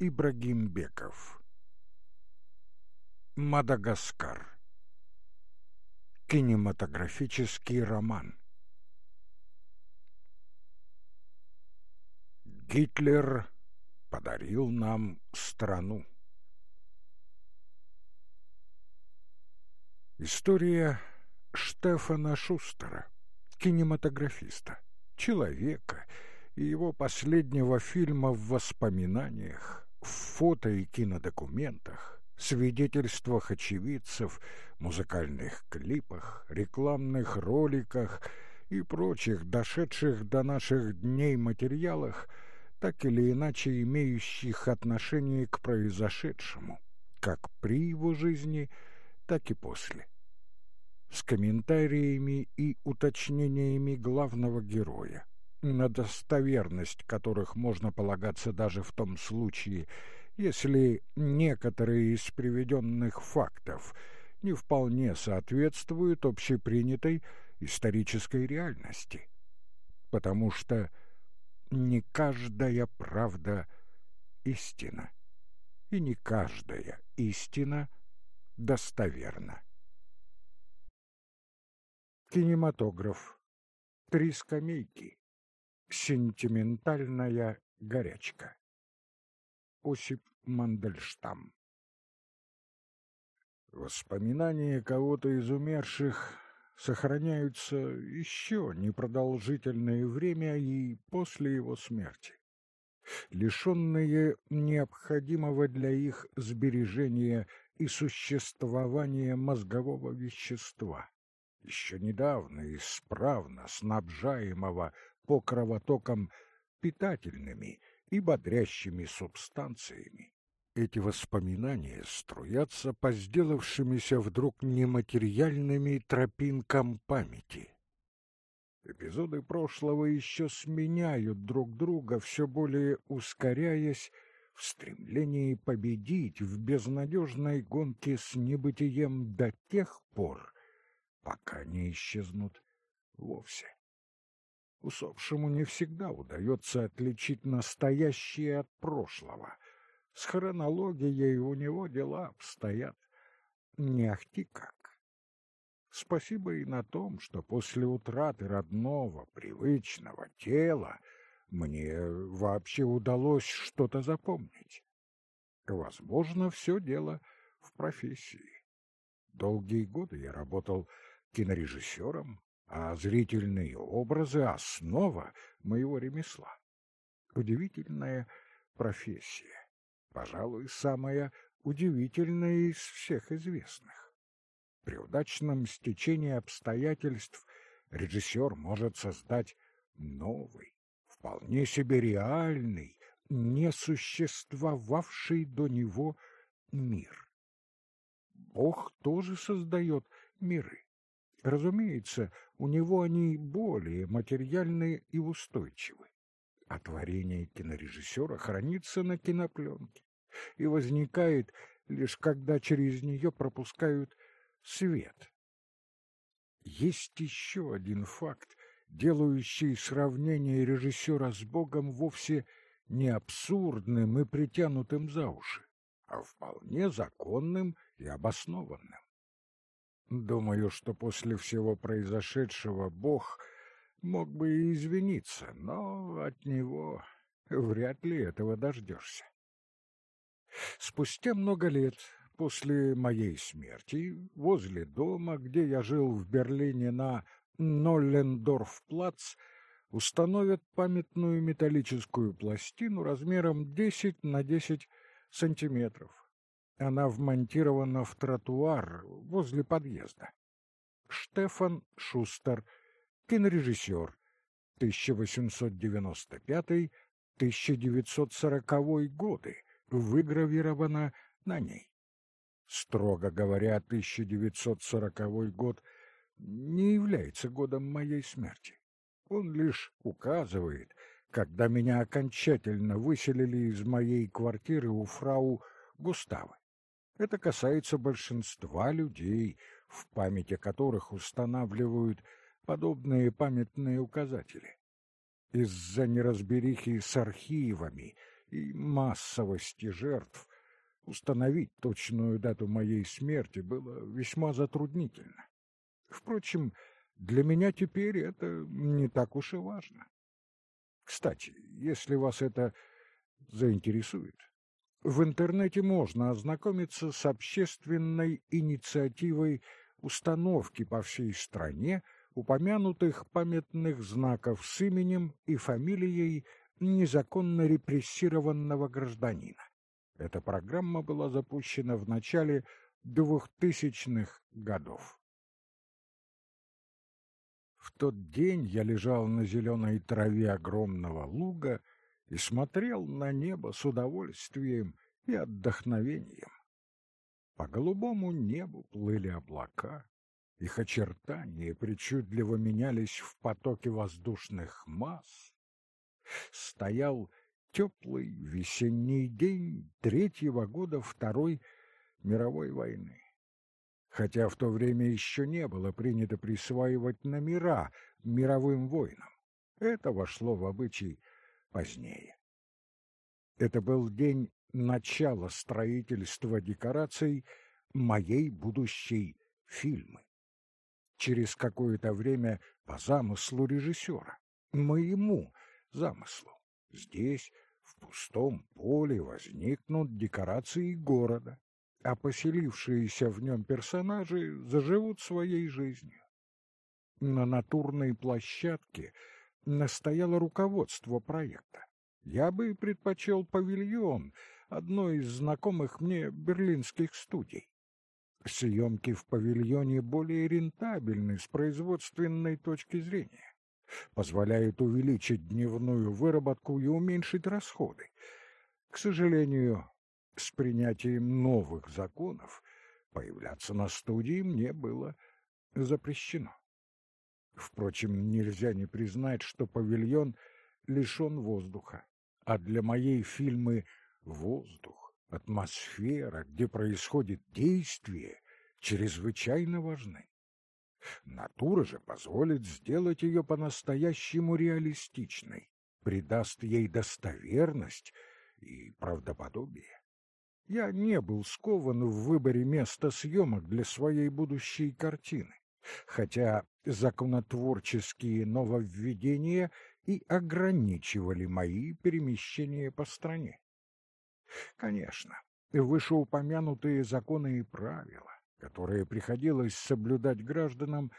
Ибрагимбеков. Мадагаскар. Кинематографический роман. Гитлер подарил нам страну. История Штефана Шустера, кинематографиста, человека и его последнего фильма в воспоминаниях, в фото и кинодокументах, свидетельствах очевидцев, музыкальных клипах, рекламных роликах и прочих дошедших до наших дней материалах, так или иначе имеющих отношение к произошедшему, как при его жизни, так и после. С комментариями и уточнениями главного героя, на достоверность которых можно полагаться даже в том случае, если некоторые из приведенных фактов не вполне соответствуют общепринятой исторической реальности. Потому что не каждая правда истина, и не каждая истина достоверна. Кинематограф. Три скамейки. Сентиментальная горячка. Осип Мандельштам. Воспоминания кого-то из умерших сохраняются еще непродолжительное время и после его смерти. Лишенные необходимого для их сбережения и существования мозгового вещества, еще недавно исправно снабжаемого по кровотокам питательными и бодрящими субстанциями, эти воспоминания струятся по сделавшимися вдруг нематериальными тропинкам памяти. Эпизоды прошлого еще сменяют друг друга, все более ускоряясь в стремлении победить в безнадежной гонке с небытием до тех пор, пока не исчезнут вовсе. Усопшему не всегда удается отличить настоящее от прошлого — с хронологией у него дела обстоят не ахти как. Спасибо и на том, что после утраты родного, привычного тела мне вообще удалось что-то запомнить. Возможно, все дело в профессии. Долгие годы я работал кинорежиссером, а зрительные образы — основа моего ремесла. Удивительная профессия пожалуй, самая удивительная из всех известных. При удачном стечении обстоятельств режиссер может создать новый, вполне себе реальный, не существовавший до него мир. Бог тоже создает миры. Разумеется, у него они более материальные и устойчивы а творение кинорежиссера хранится на кинопленке и возникает лишь когда через нее пропускают свет. Есть еще один факт, делающий сравнение режиссера с Богом вовсе не абсурдным и притянутым за уши, а вполне законным и обоснованным. Думаю, что после всего произошедшего Бог — мог бы и извиниться, но от него вряд ли этого дождешься. Спустя много лет после моей смерти возле дома, где я жил в Берлине на Ноллендорф-плац, установят памятную металлическую пластину размером 10 на 10 сантиметров. Она вмонтирована в тротуар возле подъезда. Штефан Шустер — кинорежиссер, 1895-1940 годы, выгравировано на ней. Строго говоря, 1940 год не является годом моей смерти. Он лишь указывает, когда меня окончательно выселили из моей квартиры у фрау Густавы. Это касается большинства людей, в памяти которых устанавливают подобные памятные указатели. Из-за неразберихи с архивами и массовости жертв, установить точную дату моей смерти было весьма затруднительно. Впрочем, для меня теперь это не так уж и важно. Кстати, если вас это заинтересует, в интернете можно ознакомиться с общественной инициативой установки по всей стране упомянутых памятных знаков с именем и фамилией незаконно репрессированного гражданина. Эта программа была запущена в начале двухтысячных годов. В тот день я лежал на зеленой траве огромного луга и смотрел на небо с удовольствием и отдохновением. По голубому небу плыли облака, их очертания причудливо менялись в потоке воздушных масс. Стоял теплый весенний день третьего года Второй мировой войны. Хотя в то время еще не было принято присваивать номера мировым войнам. Это вошло в обычай позднее. Это был день начала строительства декораций моей будущей фильмы. Через какое-то время по замыслу режиссера, моему замыслу, здесь, в пустом поле, возникнут декорации города, а поселившиеся в нем персонажи заживут своей жизнью. На натурной площадке настояло руководство проекта. Я бы предпочел павильон одной из знакомых мне берлинских студий. Съемки в павильоне более рентабельны с производственной точки зрения, позволяют увеличить дневную выработку и уменьшить расходы. К сожалению, с принятием новых законов появляться на студии мне было запрещено. Впрочем, нельзя не признать, что павильон лишен воздуха, а для моей фильмы воздух, атмосфера, где происходит действие, чрезвычайно важны. Натура же позволит сделать ее по-настоящему реалистичной, придаст ей достоверность и правдоподобие. Я не был скован в выборе места съемок для своей будущей картины хотя законотворческие нововведения и ограничивали мои перемещения по стране. Конечно, вышеупомянутые законы и правила, которые приходилось соблюдать гражданам,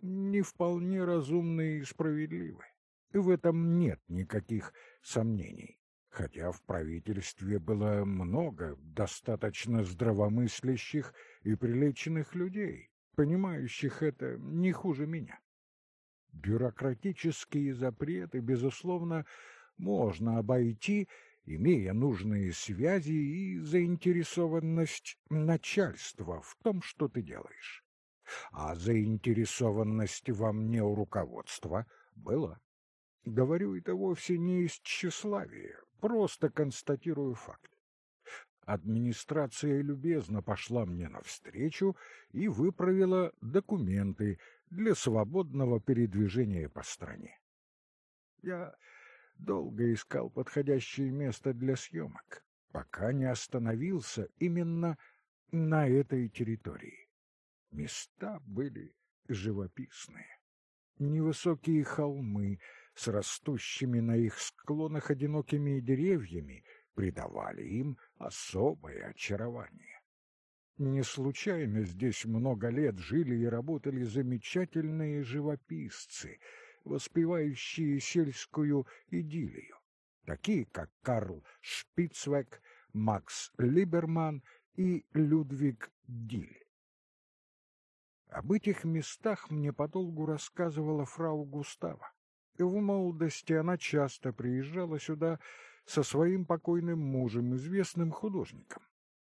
не вполне разумны и справедливы. В этом нет никаких сомнений, хотя в правительстве было много достаточно здравомыслящих и приличных людей, понимающих это не хуже меня. Бюрократические запреты, безусловно, можно обойти, имея нужные связи и заинтересованность начальства в том, что ты делаешь. А заинтересованность во мне у руководства была. Говорю это вовсе не из тщеславия, просто констатирую факт. Администрация любезно пошла мне навстречу и выправила документы для свободного передвижения по стране. Я долго искал подходящее место для съемок, пока не остановился именно на этой территории. Места были живописные. Невысокие холмы с растущими на их склонах одинокими деревьями придавали им особое очарование. Не случайно здесь много лет жили и работали замечательные живописцы, воспевающие сельскую идиллию, такие как Карл Шпицвек, Макс Либерман и Людвиг Диль. Об этих местах мне подолгу рассказывала фрау Густава. В молодости она часто приезжала сюда со своим покойным мужем, известным художником.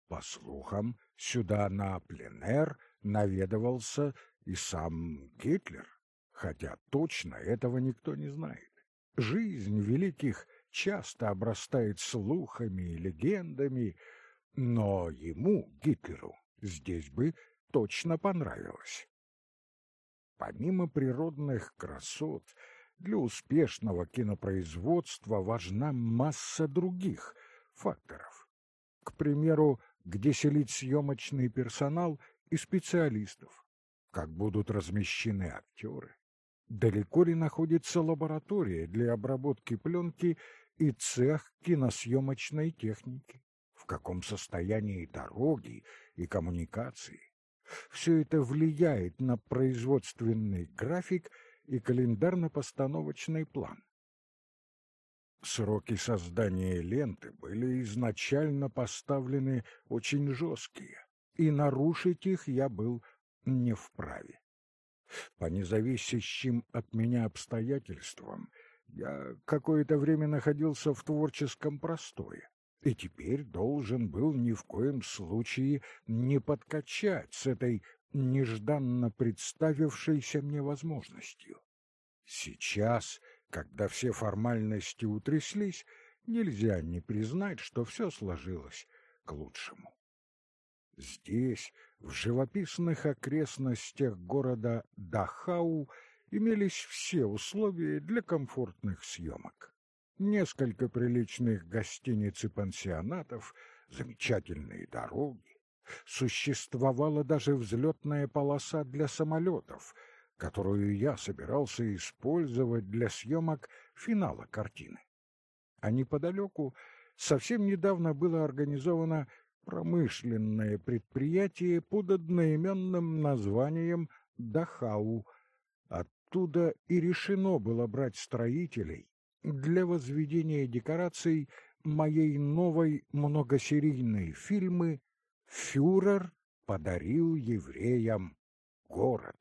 По слухам, сюда на пленэр наведывался и сам Гитлер, хотя точно этого никто не знает. Жизнь великих часто обрастает слухами и легендами, но ему, Гитлеру, здесь бы точно понравилось. Помимо природных красот, для успешного кинопроизводства важна масса других, факторов. К примеру, где селить съемочный персонал и специалистов, как будут размещены актеры, далеко ли находится лаборатория для обработки пленки и цех киносъемочной техники, в каком состоянии дороги и коммуникации. Все это влияет на производственный график и календарно-постановочный план. Сроки создания ленты были изначально поставлены очень жесткие, и нарушить их я был не вправе. По независящим от меня обстоятельствам я какое-то время находился в творческом простое, и теперь должен был ни в коем случае не подкачать с этой нежданно представившейся мне возможностью. Сейчас когда все формальности утряслись, нельзя не признать, что все сложилось к лучшему. Здесь, в живописных окрестностях города Дахау, имелись все условия для комфортных съемок. Несколько приличных гостиниц и пансионатов, замечательные дороги. Существовала даже взлетная полоса для самолетов — которую я собирался использовать для съемок финала картины. А неподалеку совсем недавно было организовано промышленное предприятие под одноименным названием Дахау. Оттуда и решено было брать строителей для возведения декораций моей новой многосерийной фильмы «Фюрер подарил евреям город».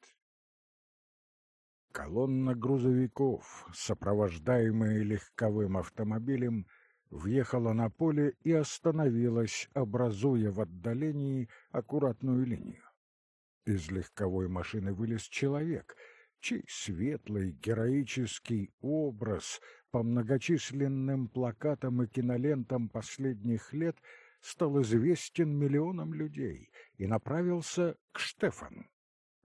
Колонна грузовиков, сопровождаемая легковым автомобилем, въехала на поле и остановилась, образуя в отдалении аккуратную линию. Из легковой машины вылез человек, чей светлый героический образ по многочисленным плакатам и кинолентам последних лет стал известен миллионам людей и направился к Штефану.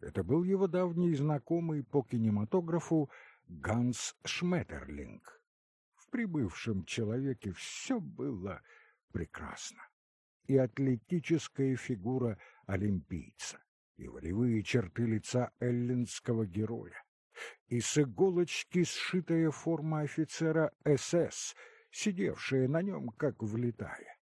Это был его давний знакомый по кинематографу Ганс Шметерлинг. В прибывшем человеке все было прекрасно. И атлетическая фигура олимпийца, и волевые черты лица эллинского героя, и с иголочки сшитая форма офицера СС, сидевшая на нем, как влетая.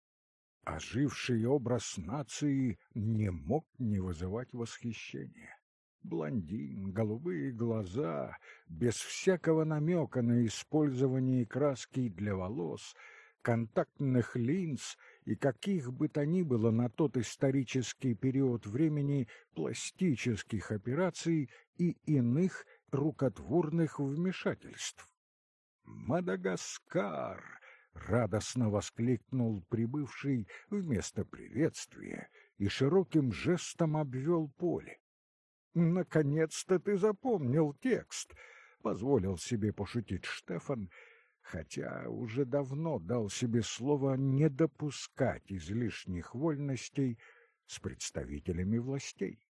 Оживший образ нации не мог не вызывать восхищения. Блондин, голубые глаза, без всякого намека на использование краски для волос, контактных линз и каких бы то ни было на тот исторический период времени пластических операций и иных рукотворных вмешательств. «Мадагаскар!» — радостно воскликнул прибывший вместо приветствия и широким жестом обвел поле. «Наконец-то ты запомнил текст!» — позволил себе пошутить Штефан, хотя уже давно дал себе слово не допускать излишних вольностей с представителями властей.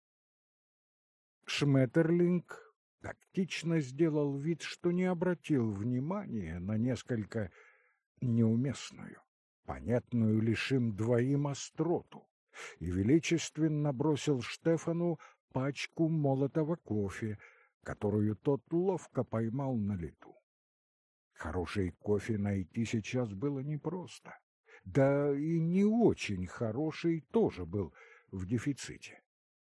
Шметерлинг тактично сделал вид, что не обратил внимания на несколько неуместную, понятную лишь им двоим остроту, и величественно бросил Штефану пачку молотого кофе, которую тот ловко поймал на лету. Хороший кофе найти сейчас было непросто. Да и не очень хороший тоже был в дефиците.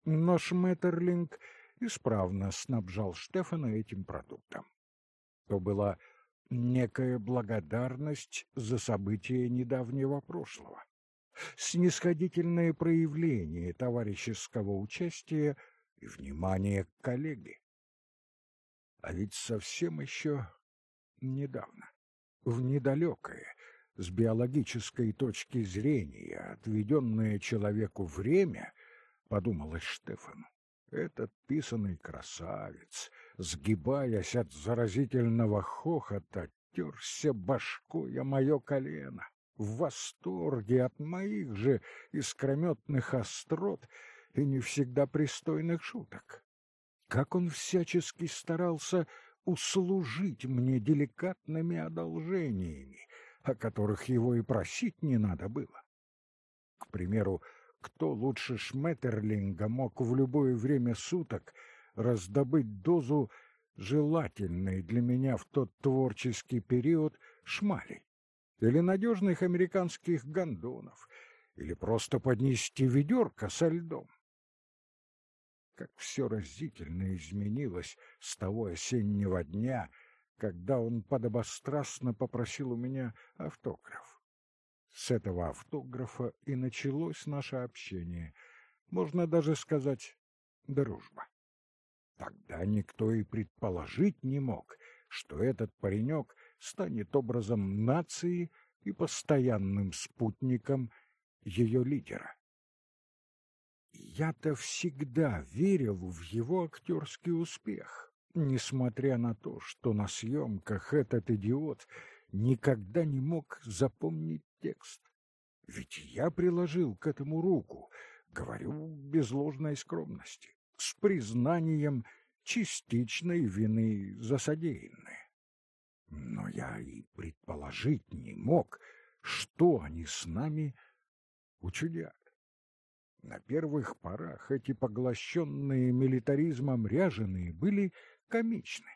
Но Шметерлинг исправно снабжал Штефана этим продуктом. То была некая благодарность за события недавнего прошлого, снисходительное проявление товарищеского участия и внимание к коллеге. А ведь совсем еще недавно, в недалекое, с биологической точки зрения, отведенное человеку время, подумалось Штефану, этот писанный красавец, сгибаясь от заразительного хохота, терся башкой о мое колено, в восторге от моих же искрометных острот и не всегда пристойных шуток. Как он всячески старался услужить мне деликатными одолжениями, о которых его и просить не надо было. К примеру, кто лучше Шметерлинга мог в любое время суток раздобыть дозу желательной для меня в тот творческий период шмалей? Или надежных американских гондонов? Или просто поднести ведерко со льдом? Как все разительно изменилось с того осеннего дня, когда он подобострастно попросил у меня автограф. С этого автографа и началось наше общение, можно даже сказать, дружба. Тогда никто и предположить не мог, что этот паренек станет образом нации и постоянным спутником ее лидера. Я-то всегда верил в его актерский успех, несмотря на то, что на съемках этот идиот никогда не мог запомнить текст. Ведь я приложил к этому руку, говорю без ложной скромности, с признанием частичной вины за содеянное. Но я и предположить не мог, что они с нами учудят. На первых порах эти поглощенные милитаризмом ряженые были комичны.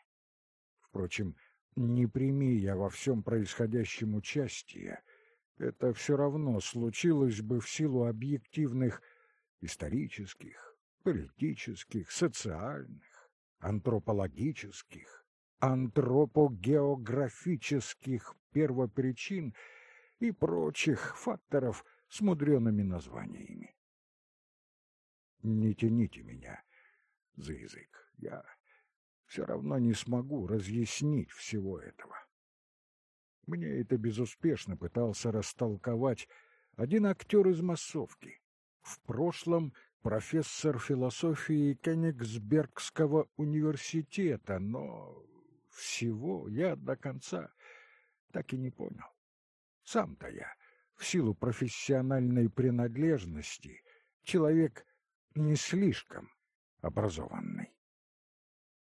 Впрочем, не прими я во всем происходящем участия, это все равно случилось бы в силу объективных исторических, политических, социальных, антропологических, антропогеографических первопричин и прочих факторов с мудреными названиями. Не тяните меня за язык, я все равно не смогу разъяснить всего этого. Мне это безуспешно пытался растолковать один актер из массовки. В прошлом профессор философии Кенигсбергского университета, но всего я до конца так и не понял. Сам-то я, в силу профессиональной принадлежности, человек не слишком образованный.